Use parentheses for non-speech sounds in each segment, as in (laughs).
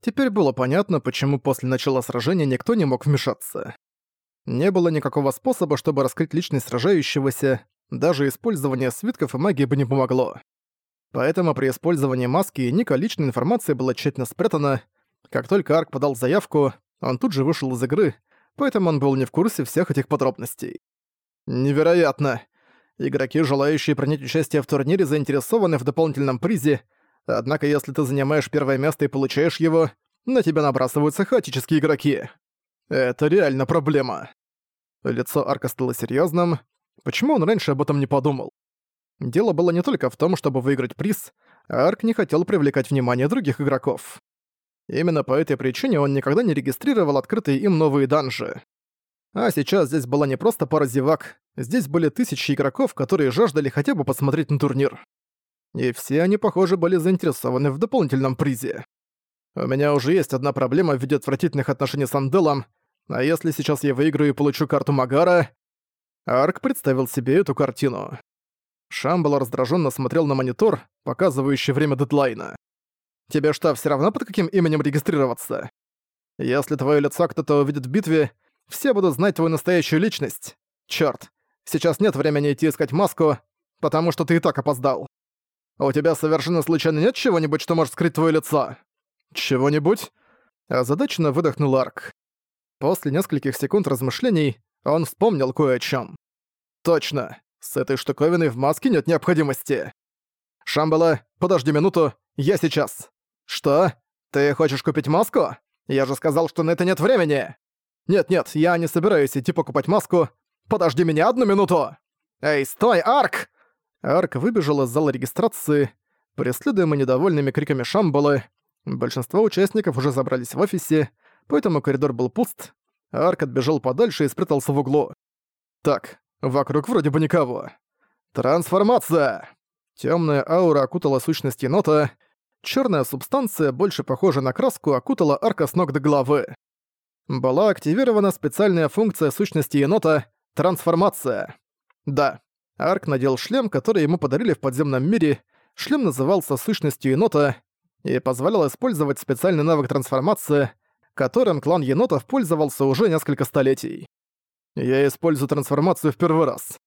Теперь было понятно, почему после начала сражения никто не мог вмешаться. Не было никакого способа, чтобы раскрыть личность сражающегося, даже использование свитков и магии бы не помогло. Поэтому при использовании маски и ника личная информация была тщательно спрятана. Как только Арк подал заявку, он тут же вышел из игры, поэтому он был не в курсе всех этих подробностей. Невероятно! Игроки, желающие принять участие в турнире, заинтересованы в дополнительном призе, однако если ты занимаешь первое место и получаешь его, на тебя набрасываются хаотические игроки. Это реально проблема. Лицо Арка стало серьезным. Почему он раньше об этом не подумал? Дело было не только в том, чтобы выиграть приз, а Арк не хотел привлекать внимание других игроков. Именно по этой причине он никогда не регистрировал открытые им новые данжи. А сейчас здесь была не просто пара зевак, здесь были тысячи игроков, которые жаждали хотя бы посмотреть на турнир. И все они, похоже, были заинтересованы в дополнительном призе. У меня уже есть одна проблема в виде отвратительных отношений с Анделом, а если сейчас я выиграю и получу карту Магара... Арк представил себе эту картину. Шамбал раздраженно смотрел на монитор, показывающий время дедлайна. «Тебе что, все равно под каким именем регистрироваться? Если твое лицо кто-то увидит в битве, все будут знать твою настоящую личность. Чёрт, сейчас нет времени идти искать маску, потому что ты и так опоздал. У тебя совершенно случайно нет чего-нибудь, что может скрыть твое лицо? Чего-нибудь? Озадаченно выдохнул Арк. После нескольких секунд размышлений он вспомнил кое о чем. Точно, с этой штуковиной в маске нет необходимости. Шамбала, подожди минуту, я сейчас. Что? Ты хочешь купить маску? Я же сказал, что на это нет времени. «Нет-нет, я не собираюсь идти покупать маску. Подожди меня одну минуту!» «Эй, стой, Арк!» Арк выбежал из зала регистрации, преследуемый недовольными криками Шамбалы. Большинство участников уже забрались в офисе, поэтому коридор был пуст. Арк отбежал подальше и спрятался в углу. Так, вокруг вроде бы никого. Трансформация! Темная аура окутала сущность енота. Черная субстанция, больше похожая на краску, окутала Арка с ног до головы была активирована специальная функция сущности енота — трансформация. Да, Арк надел шлем, который ему подарили в подземном мире, шлем назывался сущностью енота и позволял использовать специальный навык трансформации, которым клан енотов пользовался уже несколько столетий. Я использую трансформацию в первый раз.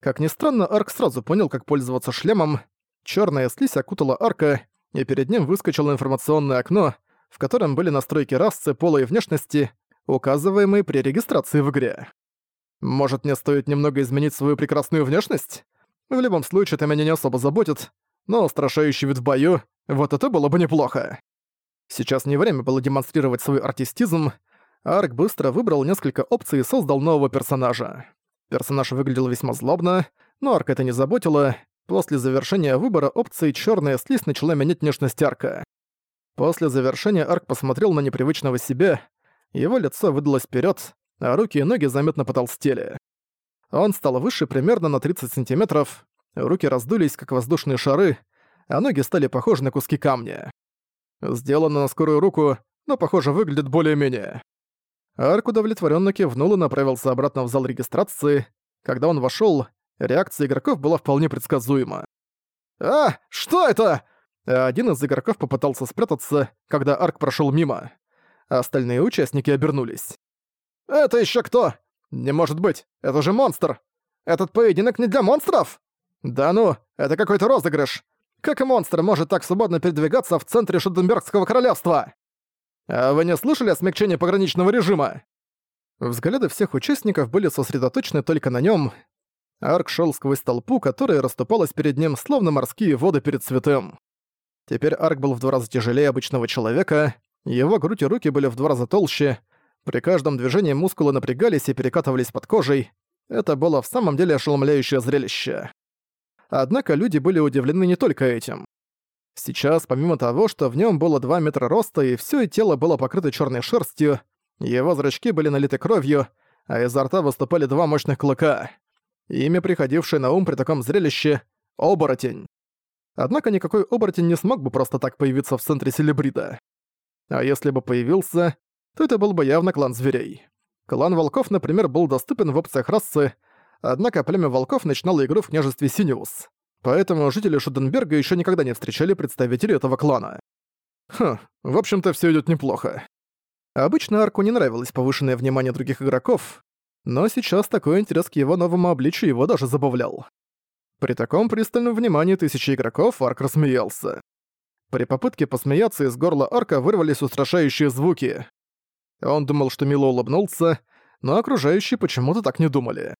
Как ни странно, Арк сразу понял, как пользоваться шлемом. Черная слизь окутала Арка, и перед ним выскочило информационное окно — в котором были настройки расы, пола и внешности, указываемые при регистрации в игре. Может, мне стоит немного изменить свою прекрасную внешность? В любом случае, это меня не особо заботит, но устрашающий вид в бою — вот это было бы неплохо. Сейчас не время было демонстрировать свой артистизм. Арк быстро выбрал несколько опций и создал нового персонажа. Персонаж выглядел весьма злобно, но Арк это не заботило. После завершения выбора опции «Чёрная слизь» начала менять внешность Арка. После завершения Арк посмотрел на непривычного себя, его лицо выдалось вперед, а руки и ноги заметно потолстели. Он стал выше примерно на 30 сантиметров, руки раздулись, как воздушные шары, а ноги стали похожи на куски камня. Сделано на скорую руку, но, похоже, выглядит более-менее. Арк удовлетворенно кивнул и направился обратно в зал регистрации. Когда он вошел, реакция игроков была вполне предсказуема. «А, что это?» а один из игроков попытался спрятаться, когда Арк прошел мимо. Остальные участники обернулись. «Это еще кто? Не может быть, это же монстр! Этот поединок не для монстров!» «Да ну, это какой-то розыгрыш! Как монстр может так свободно передвигаться в центре Шуденбергского королевства?» «А вы не слышали о смягчении пограничного режима?» Взгляды всех участников были сосредоточены только на нем. Арк шел сквозь толпу, которая расступалась перед ним, словно морские воды перед цветом. Теперь Арк был в два раза тяжелее обычного человека, его грудь и руки были в два раза толще, при каждом движении мускулы напрягались и перекатывались под кожей. Это было в самом деле ошеломляющее зрелище. Однако люди были удивлены не только этим. Сейчас, помимо того, что в нем было 2 метра роста и все тело было покрыто черной шерстью, его зрачки были налиты кровью, а изо рта выступали два мощных клыка. Имя, приходившее на ум при таком зрелище — оборотень. Однако никакой оборотень не смог бы просто так появиться в центре Селебрида. А если бы появился, то это был бы явно клан зверей. Клан волков, например, был доступен в опциях расы, однако племя волков начинало игру в княжестве Синиус. Поэтому жители Шуденберга еще никогда не встречали представителей этого клана. Хм, в общем-то, все идет неплохо. Обычно Арку не нравилось повышенное внимание других игроков, но сейчас такой интерес к его новому обличию его даже забавлял. При таком пристальном внимании тысячи игроков Арк рассмеялся. При попытке посмеяться из горла Арка вырвались устрашающие звуки. Он думал, что мило улыбнулся, но окружающие почему-то так не думали.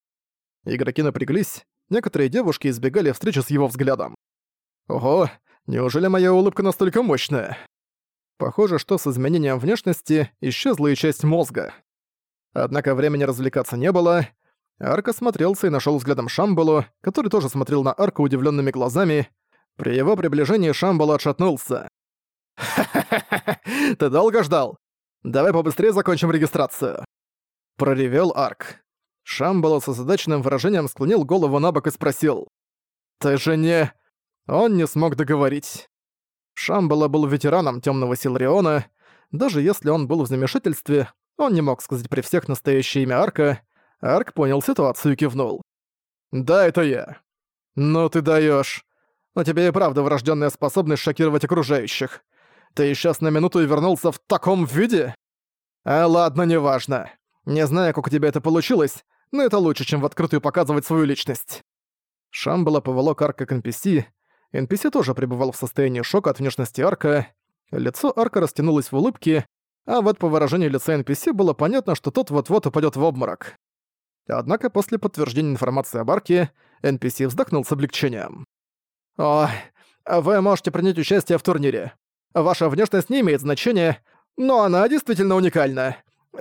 Игроки напряглись, некоторые девушки избегали встречи с его взглядом. Ого, неужели моя улыбка настолько мощная? Похоже, что с изменением внешности исчезла и часть мозга. Однако времени развлекаться не было. Арка смотрелся и нашел взглядом Шамбалу, который тоже смотрел на Арка удивленными глазами. При его приближении Шамбала отшатнулся. «Ха-ха-ха! (laughs) Ты долго ждал? Давай побыстрее закончим регистрацию!» Проревел Арк. Шамбала с озадаченным выражением склонил голову на бок и спросил. «Ты же не...» Он не смог договорить. Шамбала был ветераном Темного Силриона. Даже если он был в замешательстве, он не мог сказать при всех настоящее имя Арка. Арк понял ситуацию и кивнул. «Да, это я». «Ну ты даешь. У тебя и правда врожденная способность шокировать окружающих. Ты сейчас на минуту и вернулся в таком виде?» «А ладно, неважно. Не знаю, как у тебя это получилось, но это лучше, чем в открытую показывать свою личность». Шамбала поволок Арка к NPC. NPC тоже пребывал в состоянии шока от внешности Арка. Лицо Арка растянулось в улыбке, а вот по выражению лица NPC было понятно, что тот вот-вот упадет в обморок. Однако после подтверждения информации об Арке, NPC вздохнул с облегчением. «О, вы можете принять участие в турнире. Ваша внешность не имеет значения, но она действительно уникальна.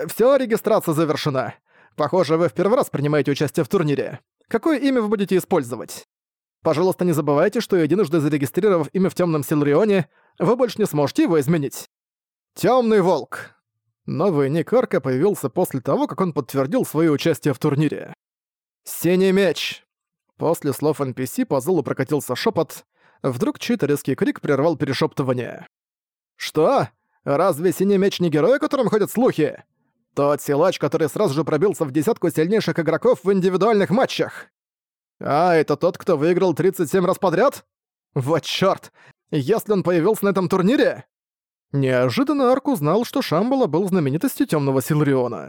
Все, регистрация завершена. Похоже, вы в первый раз принимаете участие в турнире. Какое имя вы будете использовать? Пожалуйста, не забывайте, что единожды зарегистрировав имя в Темном Силрионе, вы больше не сможете его изменить. Темный волк. Новый ник Арка появился после того, как он подтвердил свое участие в турнире. Синий меч. После слов NPC по залу прокатился шепот. Вдруг чей-то резкий крик прервал перешептывание. «Что? Разве синий меч не герой, о котором ходят слухи? Тот силач, который сразу же пробился в десятку сильнейших игроков в индивидуальных матчах. А, это тот, кто выиграл 37 раз подряд? Вот чёрт! Если он появился на этом турнире... Неожиданно Арк узнал, что Шамбала был знаменитостью Тёмного Силриона.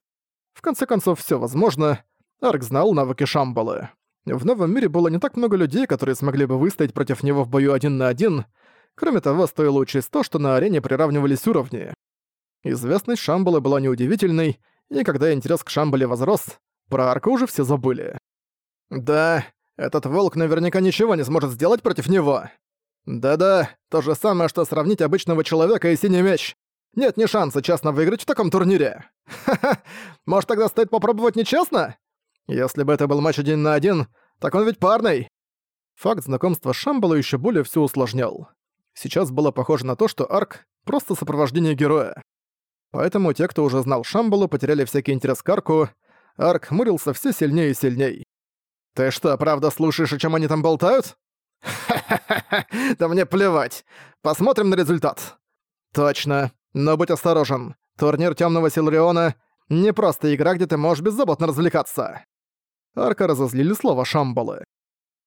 В конце концов, всё возможно. Арк знал навыки Шамбалы. В новом мире было не так много людей, которые смогли бы выстоять против него в бою один на один. Кроме того, стоило учесть то, что на арене приравнивались уровни. Известность Шамбалы была неудивительной, и когда интерес к Шамбале возрос, про Арка уже все забыли. «Да, этот волк наверняка ничего не сможет сделать против него. Да-да, то же самое, что сравнить обычного человека и синий меч. Нет ни шанса честно выиграть в таком турнире. Ха-ха, может тогда стоит попробовать нечестно? Если бы это был матч один на один, так он ведь парный. Факт знакомства с Шамбалой ещё более всё усложнял. Сейчас было похоже на то, что Арк — просто сопровождение героя. Поэтому те, кто уже знал Шамбалу, потеряли всякий интерес к Арку. Арк хмурился все сильнее и сильней. «Ты что, правда слушаешь, о чем они там болтают?» «Ха-ха-ха! Да мне плевать! Посмотрим на результат!» «Точно. Но будь осторожен. Турнир Тёмного Силриона — не просто игра, где ты можешь беззаботно развлекаться». Арка разозлили слова Шамбалы.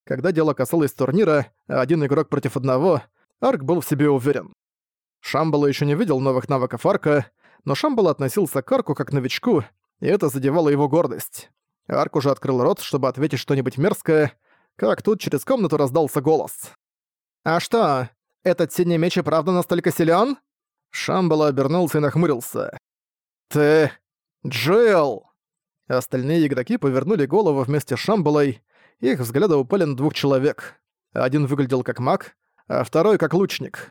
Когда дело касалось турнира, один игрок против одного, Арк был в себе уверен. Шамбала еще не видел новых навыков Арка, но Шамбала относился к Арку как новичку, и это задевало его гордость. Арк уже открыл рот, чтобы ответить что-нибудь мерзкое, как тут через комнату раздался голос. «А что, этот синий меч и правда настолько силен? Шамбала обернулся и нахмурился. «Ты... Джилл!» Остальные игроки повернули голову вместе с Шамбалой, их взгляды упали на двух человек. Один выглядел как маг, а второй как лучник.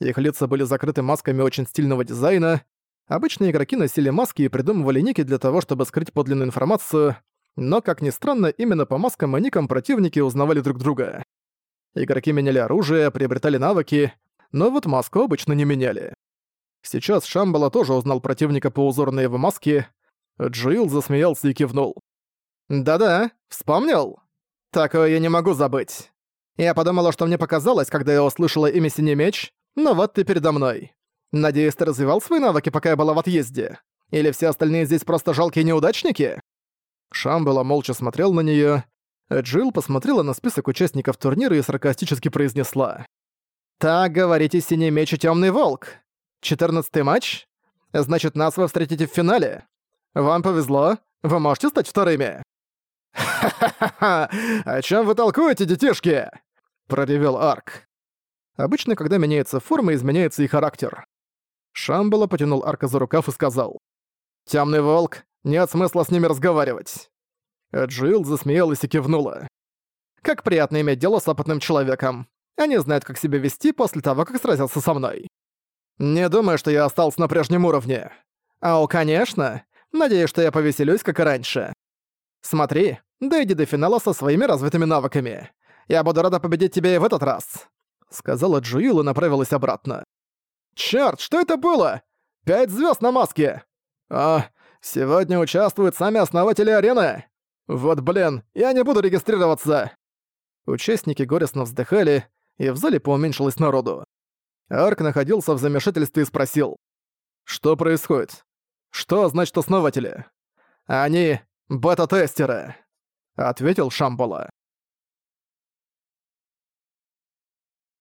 Их лица были закрыты масками очень стильного дизайна, Обычные игроки носили маски и придумывали ники для того, чтобы скрыть подлинную информацию, но, как ни странно, именно по маскам и никам противники узнавали друг друга. Игроки меняли оружие, приобретали навыки, но вот маску обычно не меняли. Сейчас Шамбала тоже узнал противника по узору на его маске. Джилл засмеялся и кивнул. «Да-да, вспомнил? Такое я не могу забыть. Я подумала, что мне показалось, когда я услышала имя Синий Меч, но вот ты передо мной. Надеюсь, ты развивал свои навыки, пока я была в отъезде? Или все остальные здесь просто жалкие неудачники?» Шамбала молча смотрел на неё. Джилл посмотрела на список участников турнира и саркастически произнесла. «Так говорите, синий меч и тёмный волк. 14 матч? Значит, нас вы встретите в финале? Вам повезло, вы можете стать вторыми. (laughs) «Ха-ха-ха! О чем вы толкуете, детишки?» — проревел Арк. Обычно, когда меняется форма, изменяется и характер. Шамбала потянул Арка за рукав и сказал. «Тёмный волк, нет смысла с ними разговаривать». Джилл засмеялась и кивнула. «Как приятно иметь дело с опытным человеком. Они знают, как себя вести после того, как сразился со мной. Не думаю, что я остался на прежнем уровне. Ау, конечно. Надеюсь, что я повеселюсь, как и раньше. Смотри, дойди до финала со своими развитыми навыками. Я буду рада победить тебя и в этот раз», — сказала Джуил и направилась обратно. «Чёрт, что это было? Пять звезд на маске! А, сегодня участвуют сами основатели арены! Вот блин, я не буду регистрироваться!» Участники горестно вздыхали, и в зале поуменьшилось народу. Арк находился в замешательстве и спросил. «Что происходит? Что значит основатели?» «Они бета-тестеры», — ответил Шамбала.